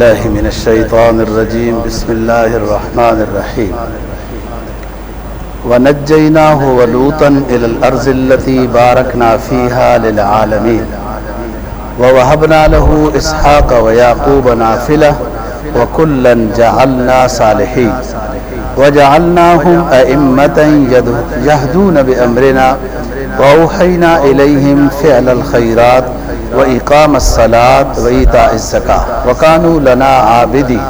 بالله من الشيطان الرجيم. بسم الله الرحمن الرحيم. ونجيناه ولوطا إلى الأرض التي باركنا فيها للعالمين. ووهبنا له إسحاق ويعقوب نافلة وكلا جعلنا صالحين. وجعلناهم أئمة يهدون بأمرنا وأوحينا إليهم فعل الخيرات وإقام الصلاة وإيتاء الزكاة وكانوا لنا عابدين.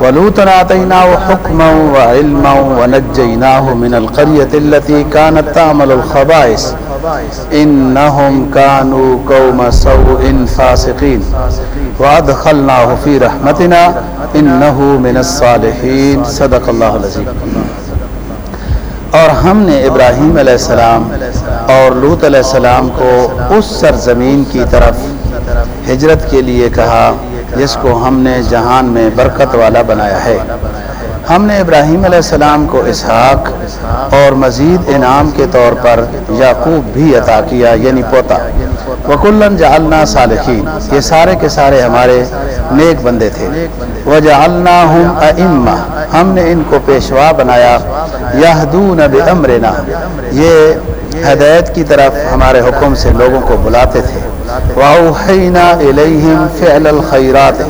ولوطا آتيناه حكما وعلما ونجيناه من القرية التي كانت تعمل الخبائث. إنهم كانوا قوم سوء فاسقين. وأدخلناه في رحمتنا إنه من الصالحين. صدق الله العظيم. اور ہم نے ابراہیم علیہ السلام اور لوت علیہ السلام کو اس سرزمین کی طرف ہجرت کے لیے کہا، جس کو ہم نے جہان میں برکت والا بنایا ہے۔ ہم نے ابراہیم علیہ السلام کو اسحاق اور مزید انعام کے طور پر یعقوب بھی عطا کیا یعنی پوتا۔ وکلن جعلنا صالحین، یہ سارے کے سارے ہمارے نیک بندے تھے۔ وہ جعلنا ہم نے ان کو پیشوا بنایا. یہدون بامرنا. یہ ہدایت کی طرف ہمارے حکم سے لوگوں کو بلاتے تھے. وَأَوْحَيْنَا إِلَيْهِمْ فِعْلَ الْخَيْرَاتِ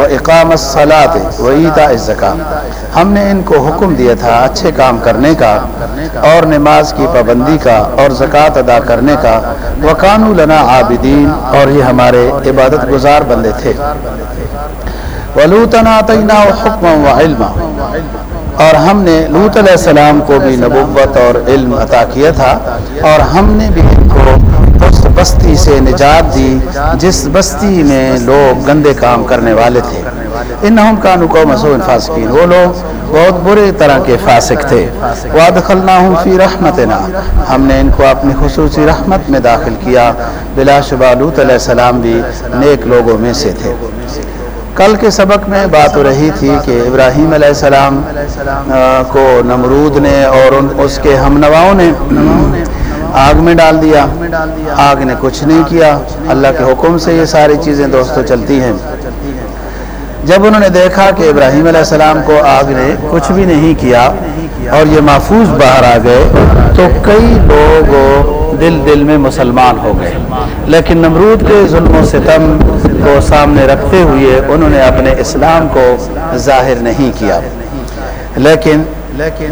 وَإِقَامَ الصَّلَاةِ وَإِيتَاءِ الزَّكَاةِ. ہم نے ان کو حکم دیا تھا اچھے کام کرنے کا اور نماز کی پابندی کا اور زکوٰۃ ادا کرنے کا. وَقَانُوا لَنَا عَابِدِينَ. اور یہ ہمارے عبادت گزار بندے تھے. وَلُوتَنَا آتَيْنَاهُ حُكْمًا وَعِلْمًا۔ اور ہم نے لوت علیہ السلام کو بھی نبوت اور علم عطا کیا تھا، اور ہم نے بھی ان کو اس بستی سے نجات دی، جس بستی میں لوگ گندے کام کرنے والے تھے۔ انہم کانو قوم سوء فاسقین وہ لوگ بہت برے طرح کے فاسق تھے۔ وادخلناہم فی رحمتنا۔ ہم نے ان کو اپنی خصوصی رحمت میں داخل کیا۔ بلا شبہ لوت علیہ السلام بھی نیک لوگوں میں سے تھے۔ کل کے سبق میں بات ہو رہی تھی کہ ابراہیم علیہ السلام کو نمرود نے اور ان، اس کے ہم نواؤں نے آگ میں ڈال دیا۔ آگ نے کچھ نہیں کیا۔ اللہ کے حکم سے یہ ساری چیزیں دوستوں چلتی ہیں۔ جب انہوں نے دیکھا کہ ابراہیم علیہ السلام کو آگ نے کچھ بھی نہیں کیا اور یہ محفوظ باہر آ گئے، تو کئی لوگ دل دل میں مسلمان ہو گئے۔ لیکن نمرود کے ظلم و ستم کو سامنے رکھتے ہوئے انہوں نے اپنے اسلام کو ظاہر نہیں کیا۔ لیکن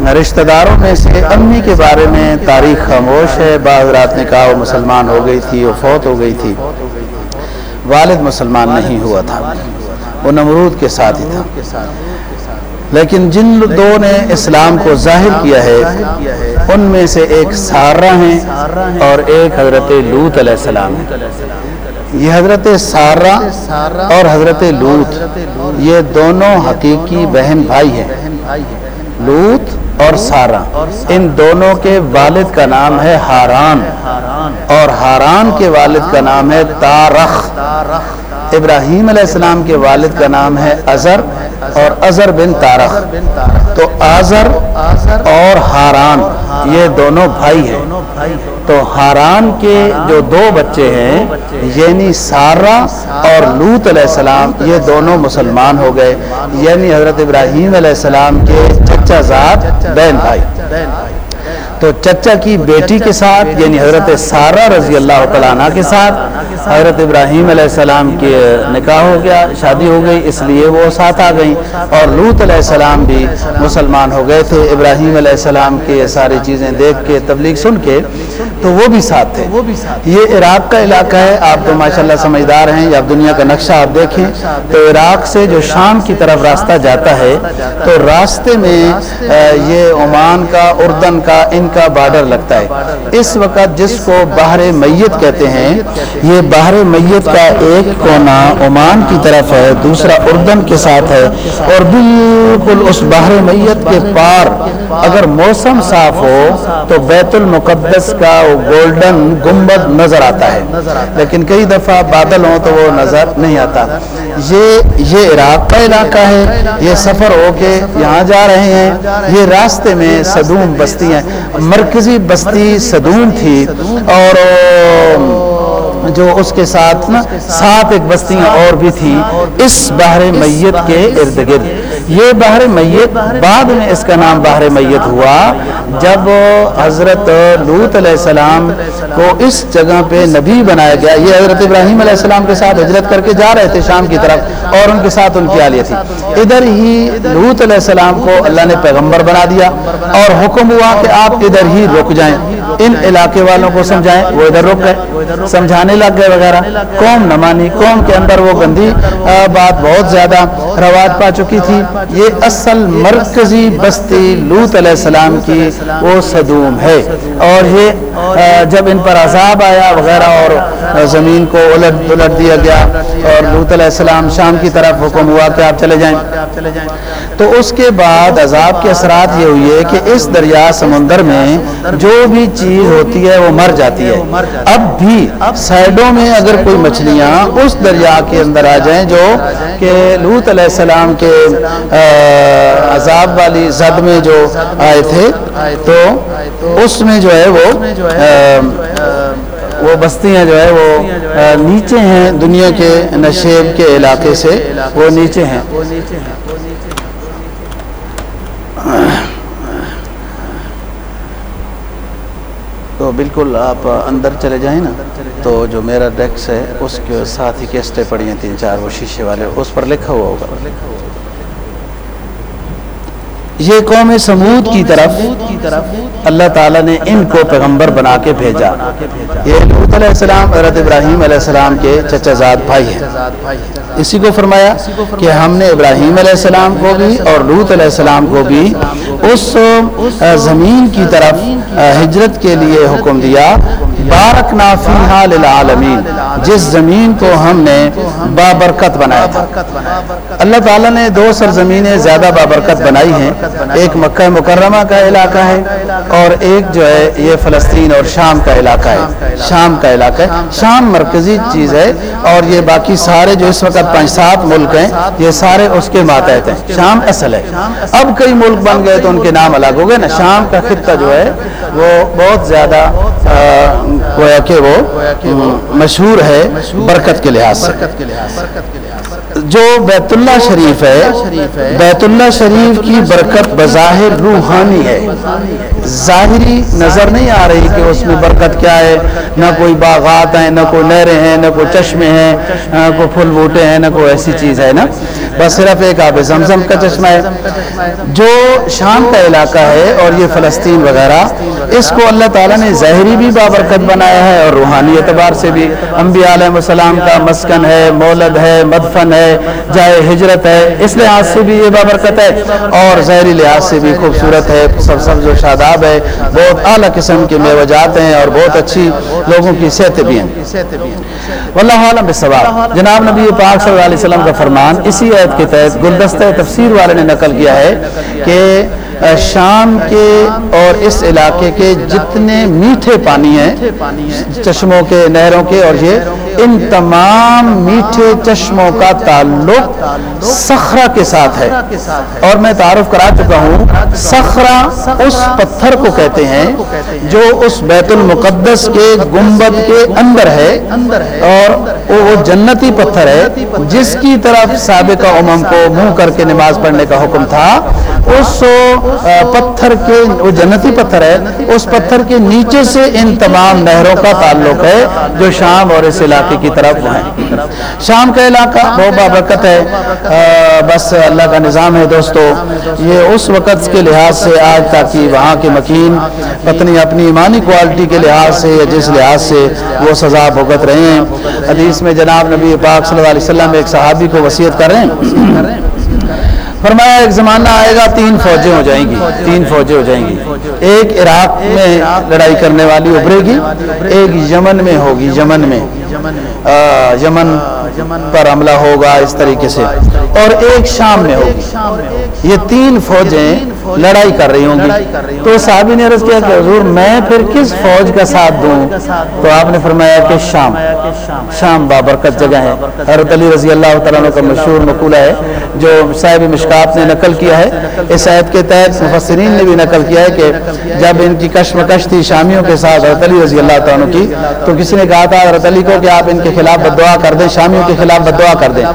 رشتہ داروں میں سے امی کے بارے میں تاریخ خاموش ہے۔ بعض رات نے کہا وہ مسلمان ہو گئی تھی، وہ فوت ہو گئی تھی۔ والد مسلمان نہیں ہوا تھا، وہ نمرود کے ساتھ ہی تھا۔ لیکن جن دو نے اسلام کو ظاہر کیا ہے ان میں سے ایک سارہ ہیں اور ایک حضرت لوت علیہ السلام یہ حضرت سارہ اور حضرت لوت یہ دونوں حقیقی بہن بھائی ہیں۔ لوت اور سارا ان دونوں کے والد کا نام ہے ہاران۔ اور ہاران کے والد کا نام ہے تارخ۔ ابراہیم علیہ السلام کے والد کا نام ہے ازر۔ اور ازر بن تارخ تو آزر اور ہاران یہ دونوں بھائی ہیں۔ تو ہاران کے جو دو بچے ہیں یعنی سارا اور لوت علیہ السلام، یہ دونوں مسلمان ہو گئے۔ یعنی حضرت ابراہیم علیہ السلام کے چچا زاد، بہن بھائی۔ تو چچا کی بیٹی کے ساتھ یعنی حضرت سارہ رضی اللہ تعالیٰ کے ساتھ حضرت ابراہیم علیہ السلام کے نکاح ہو گیا، شادی ہو گئی، اس لیے وہ ساتھ آ گئیں اور لوت علیہ السلام بھی مسلمان ہو گئے تھے، ابراہیم علیہ السلام کے ساری چیزیں دیکھ کے، تبلیغ سن کے، تو وہ بھی ساتھ تھے۔ یہ عراق کا علاقہ ہے، آپ تو ماشاءاللہ سمجھدار ہیں یا دنیا کا نقشہ آپ دیکھیں۔ تو عراق سے جو شام کی طرف راستہ جاتا ہے، تو راستے میں یہ عمان کا، اردن کا، ان کا بارڈر لگتا ہے۔ اس وقت جس کو بحر میت کہتے ہیں، یہ بحر میت کا ایک کونا عمان کی طرف ہے، دوسرا اردن کے ساتھ ہے، اور بالکل اس بحر میت کے پار اگر موسم صاف ہو تو بیت المقدس کا وہ گولڈن گنبد نظر آتا ہے۔ لیکن کئی دفعہ بادل ہوں تو وہ نظر نہیں آتا۔ یہ یہ عراق کا علاقہ ہے، یہ سفر ہو کے یہاں جا رہے ہیں۔ یہ راستے میں صدوم بستی ہیں مرکزی بستی صدوم تھی اور جو اس کے ساتھ نا سات ایک بستیاں اور بھی تھیں، اس بحر میت کے ارد گرد۔ یہ بحر میت بعد میں اس کا نام بحر میت ہوا، جب حضرت لوت علیہ السلام کو اس جگہ پہ نبی بنایا گیا۔ یہ حضرت ابراہیم علیہ السلام کے ساتھ ہجرت کر کے جا رہے تھے شام کی طرف، اور ان کے ساتھ ان کی آلیہ تھی۔ ادھر ہی لوت علیہ السلام کو اللہ نے پیغمبر بنا دیا، اور حکم ہوا کہ آپ ادھر ہی رک جائیں۔ ان علاقے والوں کو سمجھائیں، وہ ادھر رک گئے۔ سمجھانے لگ گئے وغیرہ۔ قوم نہ مانی، قوم کے اندر وہ گندی بات بہت زیادہ رواج پا چکی تھی۔ یہ اصل مرکزی بستی لوت علیہ السلام کی وہ صدوم ہے۔ اور یہ جب ان پر عذاب آیا وغیرہ اور زمین کو الٹ الٹ دیا گیا اور لوت علیہ السلام شام کی طرف حکم ہوا کہ آپ چلے جائیں۔ تو اس کے بعد عذاب کے اثرات یہ ہوئی ہے کہ اس دریا سمندر میں جو بھی چیز ہوتی ہے وہ مر جاتی ہے۔ اب بھی سائڈوں میں اگر کوئی مچھلیاں اس دریا کے اندر آ جائیں جو کہ لوت علیہ السلام کے عذاب والی زد میں جو آئے تھے تو اس میں جو ہے وہ وہ بستیاں جو ہے وہ نیچے ہیں دنیا کے نشیب کے علاقے سے وہ نیچے ہیں۔ تو بالکل آپ اندر چلے جائیں نا تو جو میرا ڈیکس ہے اس کے ساتھ ہی کیسٹیں پڑی ہیں تین چار وہ شیشے والے اس پر لکھا ہوا ہوگا۔ یہ قوم سمود کی طرف اللہ تعالیٰ نے ان کو پیغمبر بنا کے بھیجا۔ یہ لوت علیہ السلام، حضرت ابراہیم علیہ السلام کے چچا زاد بھائی ہیں۔ اسی کو فرمایا کہ ہم نے ابراہیم علیہ السلام کو بھی اور لوت علیہ السلام کو بھی اس زمین کی طرف ہجرت کے لیے حکم دیا۔ بارک نافیہ للعالمین جس زمین کو ہم نے بابرکت بنایا تھا۔ اللہ تعالیٰ نے دو سرزمینیں زیادہ بابرکت بنائی ہیں۔ ایک مکہ مکرمہ کا علاقہ ہے اور ایک جو ہے یہ فلسطین اور شام کا علاقہ ہے۔ شام کا علاقہ ہے۔ شام مرکزی چیز ہے اور یہ باقی سارے جو اس وقت پانچ سات ملک ہیں، یہ سارے اس کے ماتحت ہیں۔ شام اصل ہے۔ اب کئی ملک بن گئے تو ان کے نام الگ ہو گئے نا۔ شام کا خطہ جو ہے وہ بہت زیادہ گویا کہ وہ مشہور ہے برکت کے لحاظ سے۔ جو بیت اللہ شریف ہے، بیت اللہ شریف کی برکت بظاہر روحانی ہے۔ ظاہری نظر نہیں آ رہی کہ اس میں برکت کیا ہے۔ نہ کوئی باغات ہیں، نہ کوئی نہریں ہیں، نہ کوئی چشمے ہیں، نہ کوئی پھول بوٹے ہیں، نہ کوئی ایسی چیز ہے نا۔ بس صرف ایک آب زمزم کا چشمہ ہے۔ جو شام کا علاقہ ہے اور یہ فلسطین وغیرہ، اس کو اللہ تعالیٰ نے ظاہری بھی بابرکت بنایا ہے اور روحانی اعتبار سے بھی۔ انبیاء علیہ السلام کا مسکن ہے، مولد ہے، مدفن ہے، جائے ہجرت ہے۔ اس لحاظ سے بھی یہ بابرکت ہے اور ظاہری لحاظ سے بھی خوبصورت ہے۔ سب سبز و شاداب ہے، بہت اعلیٰ قسم کے میوجات ہیں اور بہت اچھی لوگوں کی صحت بھی ہیں۔ واللہ عالم بسواب جناب نبی پاک صلی اللہ علیہ وسلم کا فرمان اسی عید کے تحت گلدستہ تفسیر والے نے نقل کیا ہے کہ شام کے اور اس علاقے کے جتنے میٹھے پانی ہیں، چشموں کے، نہروں کے اور یہ ان تمام میٹھے چشموں کا تعلق سخرا کے ساتھ ہے۔ اور میں تعارف کرا چکا ہوں سخرا اس پتھر کو کہتے ہیں جو اس بیت المقدس کے گنبد کے اندر ہے۔ اور وہ جنتی پتھر ہے، جس کی طرف سابقہ امم کو منہ کر کے نماز پڑھنے کا حکم تھا، اس پتھر کے، وہ جنتی پتھر ہے، اس پتھر کے نیچے سے ان تمام نہروں کا تعلق ہے جو شام اور اس علاقے کی طرف ہیں۔ شام کا علاقہ بہت بابرکت ہے۔ بس اللہ کا نظام ہے دوستو، یہ اس وقت کے لحاظ سے آج تک وہاں کے مکین پتنی اپنی ایمانی کوالٹی کے لحاظ سے یا جس لحاظ سے وہ سزا بھگت رہے ہیں۔ حدیث میں جناب نبی پاک صلی اللہ علیہ وسلم ایک صحابی کو وصیت کر رہے ہیں۔ فرمایا ایک زمانہ آئے گا، تین فوجیں ہو جائیں گی، تین فوجیں ہو جائیں گی۔ ایک عراق میں لڑائی کرنے والی ابھرے گی، ایک یمن میں ہوگی، یمن میں۔ یمن پر حملہ ہوگا اس طریقے سے۔ اور ایک شام میں ہوگی۔ یہ تین فوجیں لڑائی کر رہی ہوں گی۔ تو صحابی نے عرض کیا کہ حضور میں پھر کس فوج کا ساتھ دوں؟ تو آپ نے فرمایا کہ شام۔ شام۔ بابرکت جگہ ہے۔ حضرت علی رضی اللہ تعالیٰ کا مشہور مقولہ ہے جو صاحب مشکات نے نقل کیا ہے۔ اس عہد کے تحت مفسرین نے بھی نقل کیا ہے کہ جب ان کی کشمکش تھی شامیوں کے ساتھ حضرت علی رضی اللہ تعالیٰ کی تو کسی نے کہا تھا حضرت علی کو کہ آپ ان کے خلاف بد دعا کر دیں، شامیوں کے خلاف بد دعا کر دیں۔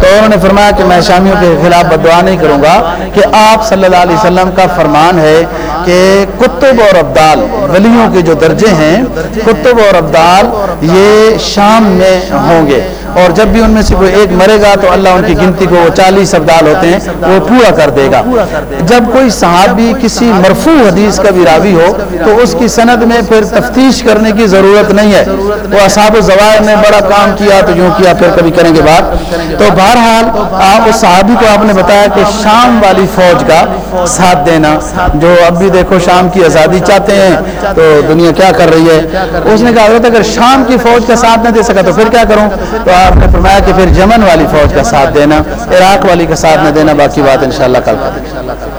تو انہوں نے فرمایا کہ میں شامیوں کے خلاف بد دعا نہیں کروں گا کہ آپ صلی اللہ علیہ وسلم کا فرمان ہے کہ کتب اور ابدال، ولیوں کے جو درجے ہیں، کتب اور ابدال یہ شام میں ہوں گے۔ اور جب بھی ان میں سے کوئی ایک مرے گا تو اللہ ان کی گنتی کو وہ چالیس ابدال ہوتے ہیں، وہ پورا کر دے گا۔ جب کوئی صحابی کسی مرفوع حدیث کا بھی راوی ہو، تو اس کی سند میں پھر تفتیش کرنے کی ضرورت نہیں ہے۔ تو اصحاب الزوائر نے بڑا کام کیا تو یوں کیا پھر کبھی کریں گے بات۔ تو بہرحال، آپ اس صحابی کو آپ نے بتایا کہ شام والی فوج کا ساتھ دینا، جو اب بھی دیکھو شام کی آزادی چاہتے ہیں، تو دنیا کیا کر رہی ہے؟ اس نے کہا، حضرت اگر شام کی فوج کا ساتھ نہ دے سکا تو پھر کیا کروں؟ تو آپ نے فرمایا کہ پھر جمن والی فوج کا ساتھ دینا، عراق والی کا ساتھ نہ دینا، باقی بات انشاءاللہ کل کر